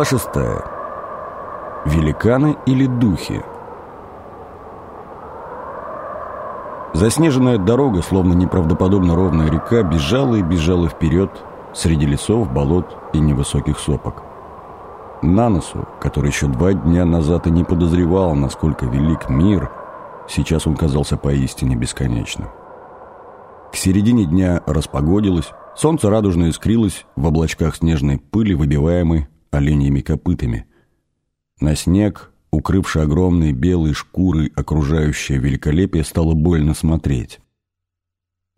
Глава шестая. Великаны или духи? Заснеженная дорога, словно неправдоподобно ровная река, бежала и бежала вперед среди лесов, болот и невысоких сопок. На носу, который еще два дня назад и не подозревал, насколько велик мир, сейчас он казался поистине бесконечным. К середине дня распогодилось, солнце радужно искрилось в облачках снежной пыли, выбиваемой оленьими копытами. На снег, укрывший огромные белые шкуры окружающее великолепие, стало больно смотреть.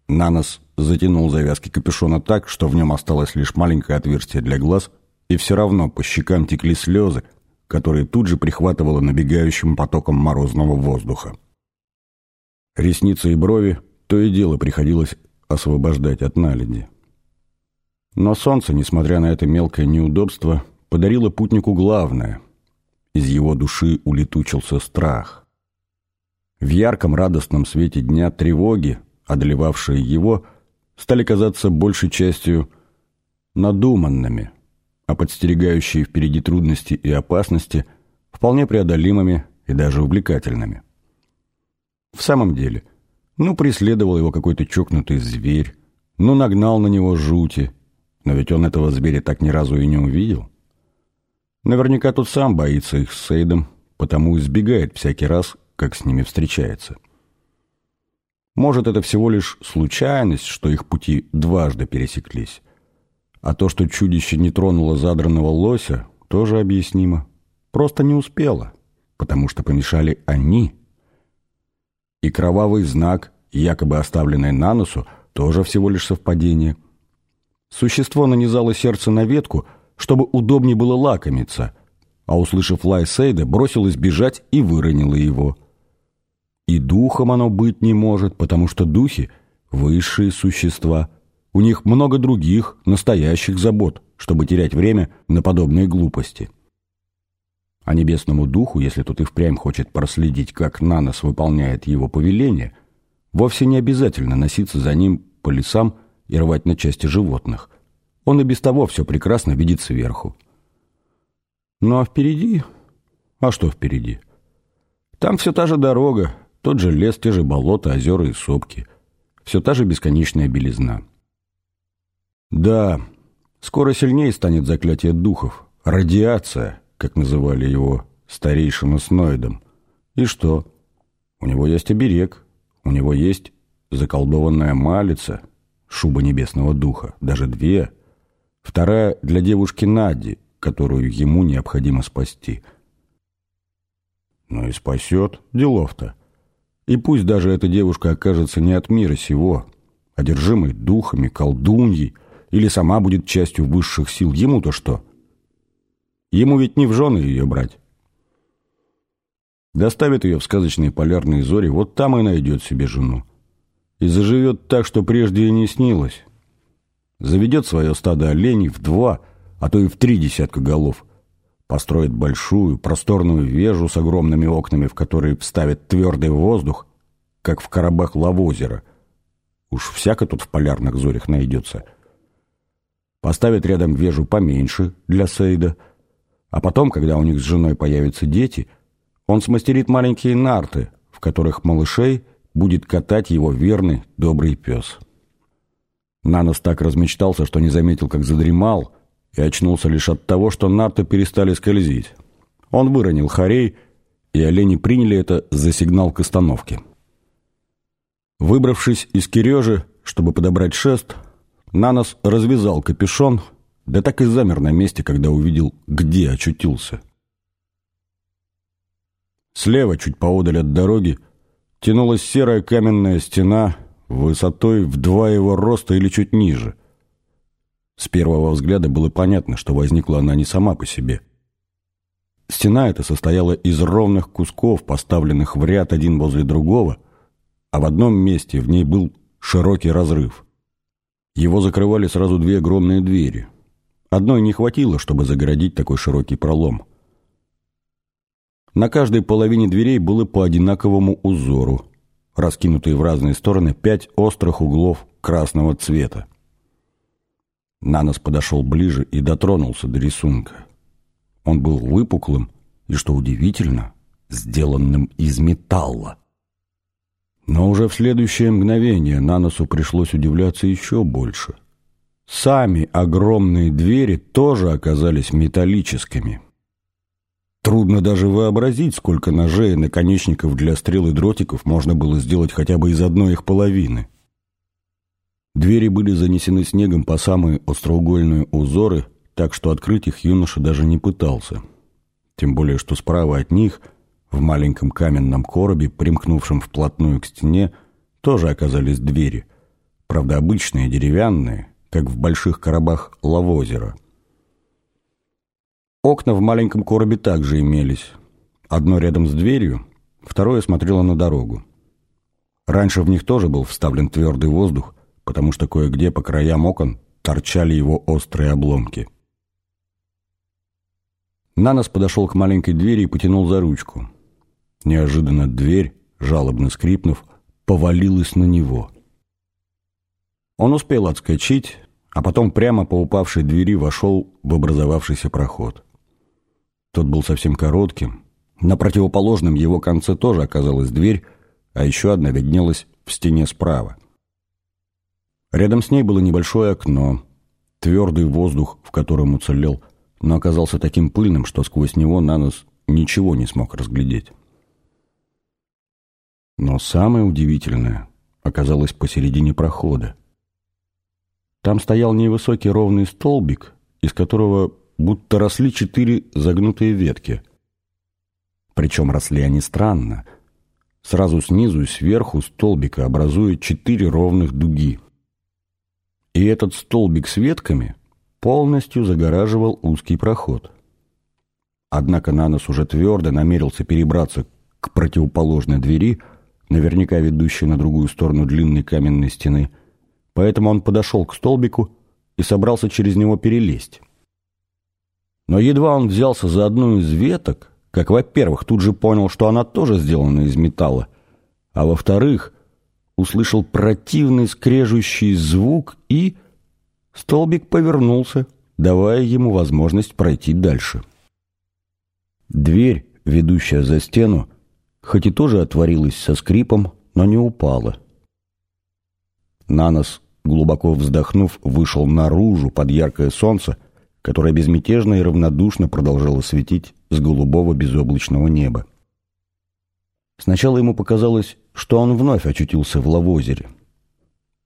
Нанос затянул завязки капюшона так, что в нем осталось лишь маленькое отверстие для глаз, и все равно по щекам текли слезы, которые тут же прихватывало набегающим потоком морозного воздуха. Ресницы и брови то и дело приходилось освобождать от наледи. Но солнце, несмотря на это мелкое неудобство, подарило путнику главное. Из его души улетучился страх. В ярком радостном свете дня тревоги, одолевавшие его, стали казаться большей частью надуманными, а подстерегающие впереди трудности и опасности вполне преодолимыми и даже увлекательными. В самом деле, ну, преследовал его какой-то чокнутый зверь, ну, нагнал на него жути, но ведь он этого зверя так ни разу и не увидел. Наверняка тут сам боится их с Сейдом, потому избегает всякий раз, как с ними встречается. Может, это всего лишь случайность, что их пути дважды пересеклись. А то, что чудище не тронуло задранного лося, тоже объяснимо. Просто не успело, потому что помешали они. И кровавый знак, якобы оставленный на носу, тоже всего лишь совпадение. Существо нанизало сердце на ветку — чтобы удобнее было лакомиться, а, услышав лай Сейда, бросилась бежать и выронила его. И духом оно быть не может, потому что духи — высшие существа. У них много других, настоящих забот, чтобы терять время на подобные глупости. А небесному духу, если тут и впрямь хочет проследить, как Нанос выполняет его повеление, вовсе не обязательно носиться за ним по лесам и рвать на части животных. Он и без того все прекрасно видит сверху. Ну а впереди... А что впереди? Там все та же дорога, тот же лес, те же болота, озера и сопки. Все та же бесконечная белизна. Да, скоро сильнее станет заклятие духов. Радиация, как называли его старейшим Сноидом. И что? У него есть оберег, у него есть заколдованная малица, шуба небесного духа, даже две — Вторая для девушки Нади, которую ему необходимо спасти. Ну и спасет, делов-то. И пусть даже эта девушка окажется не от мира сего, одержимой духами, колдуньей, или сама будет частью высших сил, ему-то что? Ему ведь не в жены ее брать. Доставит ее в сказочные полярные зори, вот там и найдет себе жену. И заживет так, что прежде и не снилось заведет свое стадо оленей в два, а то и в три десятка голов, построит большую, просторную вежу с огромными окнами, в которые вставит твердый воздух, как в коробах Лавозера. Уж всяко тут в полярных зорях найдется. Поставит рядом вежу поменьше для Сейда, а потом, когда у них с женой появятся дети, он смастерит маленькие нарты, в которых малышей будет катать его верный добрый пес». Нанос так размечтался, что не заметил, как задремал, и очнулся лишь от того, что нарты перестали скользить. Он выронил хорей, и олени приняли это за сигнал к остановке. Выбравшись из Кирежи, чтобы подобрать шест, Нанос развязал капюшон, да так и замер на месте, когда увидел, где очутился. Слева, чуть поодаль от дороги, тянулась серая каменная стена — высотой в два его роста или чуть ниже. С первого взгляда было понятно, что возникла она не сама по себе. Стена эта состояла из ровных кусков, поставленных в ряд один возле другого, а в одном месте в ней был широкий разрыв. Его закрывали сразу две огромные двери. Одной не хватило, чтобы загородить такой широкий пролом. На каждой половине дверей было по одинаковому узору – раскинутые в разные стороны пять острых углов красного цвета. Нанос подошел ближе и дотронулся до рисунка. Он был выпуклым и, что удивительно, сделанным из металла. Но уже в следующее мгновение Наносу пришлось удивляться еще больше. Сами огромные двери тоже оказались металлическими. Трудно даже вообразить, сколько ножей и наконечников для стрел и дротиков можно было сделать хотя бы из одной их половины. Двери были занесены снегом по самые остроугольные узоры, так что открыть их юноша даже не пытался. Тем более, что справа от них, в маленьком каменном коробе, примкнувшем вплотную к стене, тоже оказались двери. Правда, обычные, деревянные, как в больших коробах лавозера. Окна в маленьком коробе также имелись. Одно рядом с дверью, второе смотрело на дорогу. Раньше в них тоже был вставлен твердый воздух, потому что кое-где по краям окон торчали его острые обломки. Нанос подошел к маленькой двери и потянул за ручку. Неожиданно дверь, жалобно скрипнув, повалилась на него. Он успел отскочить, а потом прямо по упавшей двери вошел в образовавшийся проход. Тот был совсем коротким. На противоположном его конце тоже оказалась дверь, а еще одна виднелась в стене справа. Рядом с ней было небольшое окно. Твердый воздух, в котором уцелел, но оказался таким пыльным, что сквозь него Нанос ничего не смог разглядеть. Но самое удивительное оказалось посередине прохода. Там стоял невысокий ровный столбик, из которого будто росли четыре загнутые ветки. Причем росли они странно. Сразу снизу и сверху столбика образуя четыре ровных дуги. И этот столбик с ветками полностью загораживал узкий проход. Однако Нанос уже твердо намерился перебраться к противоположной двери, наверняка ведущей на другую сторону длинной каменной стены, поэтому он подошел к столбику и собрался через него перелезть. Но едва он взялся за одну из веток, как, во-первых, тут же понял, что она тоже сделана из металла, а во-вторых, услышал противный скрежущий звук и... Столбик повернулся, давая ему возможность пройти дальше. Дверь, ведущая за стену, хоть и тоже отворилась со скрипом, но не упала. Нанос, глубоко вздохнув, вышел наружу под яркое солнце, которое безмятежно и равнодушно продолжало светить с голубого безоблачного неба. Сначала ему показалось, что он вновь очутился в Лавозере.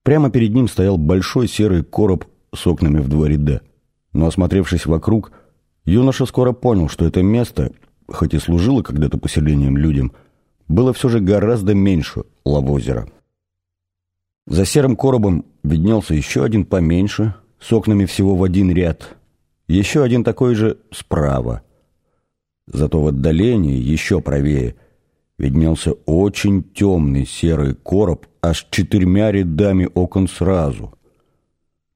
Прямо перед ним стоял большой серый короб с окнами в два ряда. Но, осмотревшись вокруг, юноша скоро понял, что это место, хоть и служило когда-то поселением людям, было все же гораздо меньше Лавозера. За серым коробом виднелся еще один поменьше, с окнами всего в один ряд, еще один такой же справа. Зато в отдалении, еще правее, виднелся очень темный серый короб аж четырьмя рядами окон сразу.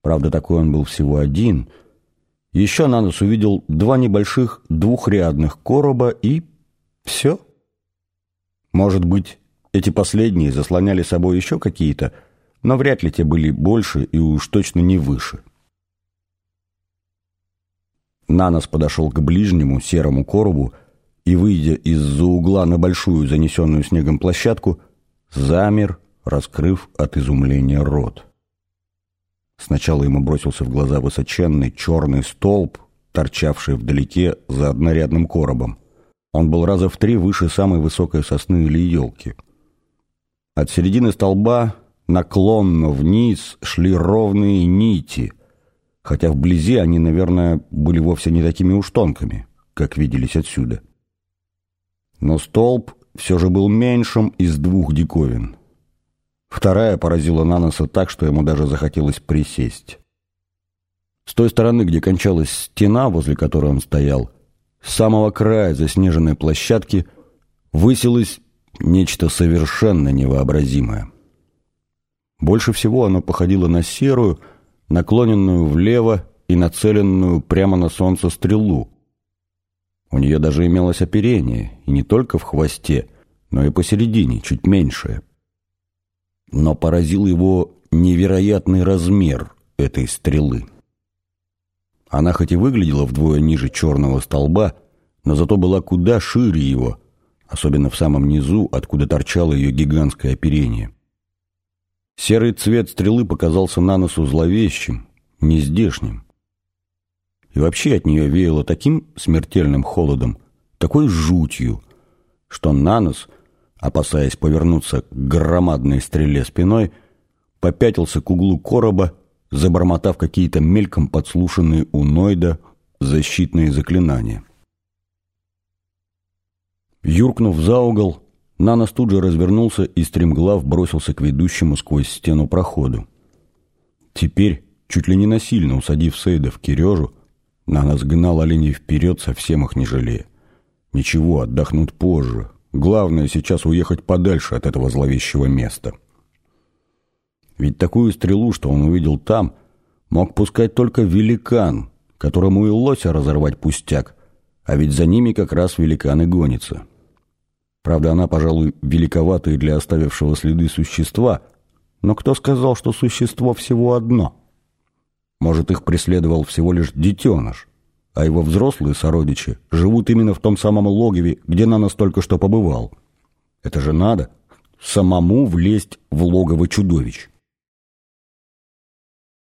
Правда, такой он был всего один. Еще на нос увидел два небольших двухрядных короба и... все. Может быть, эти последние заслоняли собой еще какие-то, но вряд ли те были больше и уж точно не выше. Нанос подошел к ближнему серому коробу и, выйдя из-за угла на большую занесенную снегом площадку, замер, раскрыв от изумления рот. Сначала ему бросился в глаза высоченный черный столб, торчавший вдалеке за однорядным коробом. Он был раза в три выше самой высокой сосны или елки. От середины столба наклонно вниз шли ровные нити, хотя вблизи они, наверное, были вовсе не такими уж тонкими, как виделись отсюда. Но столб все же был меньшим из двух диковин. Вторая поразила Наноса так, что ему даже захотелось присесть. С той стороны, где кончалась стена, возле которой он стоял, с самого края заснеженной площадки высилось нечто совершенно невообразимое. Больше всего оно походило на серую, наклоненную влево и нацеленную прямо на солнце стрелу. У нее даже имелось оперение, и не только в хвосте, но и посередине, чуть меньшее. Но поразил его невероятный размер этой стрелы. Она хоть и выглядела вдвое ниже черного столба, но зато была куда шире его, особенно в самом низу, откуда торчало ее гигантское оперение. Серый цвет стрелы показался на носу зловещим, нездешним. И вообще от нее веяло таким смертельным холодом, такой жутью, что Нанос, опасаясь повернуться к громадной стреле спиной, попятился к углу короба, забормотав какие-то мельком подслушанные у Нойда защитные заклинания. Юркнув за угол, Нанос тут же развернулся и стремглав бросился к ведущему сквозь стену проходу. Теперь, чуть ли не насильно усадив Сейда в Кирежу, Нанос гнал оленей вперед, совсем их не жалея. Ничего, отдохнут позже. Главное сейчас уехать подальше от этого зловещего места. Ведь такую стрелу, что он увидел там, мог пускать только великан, которому и лося разорвать пустяк, а ведь за ними как раз великан и гонится. Правда, она, пожалуй, великовата и для оставившего следы существа, но кто сказал, что существо всего одно? Может, их преследовал всего лишь детеныш, а его взрослые сородичи живут именно в том самом логове, где Нанос только что побывал. Это же надо, самому влезть в логово чудовищ.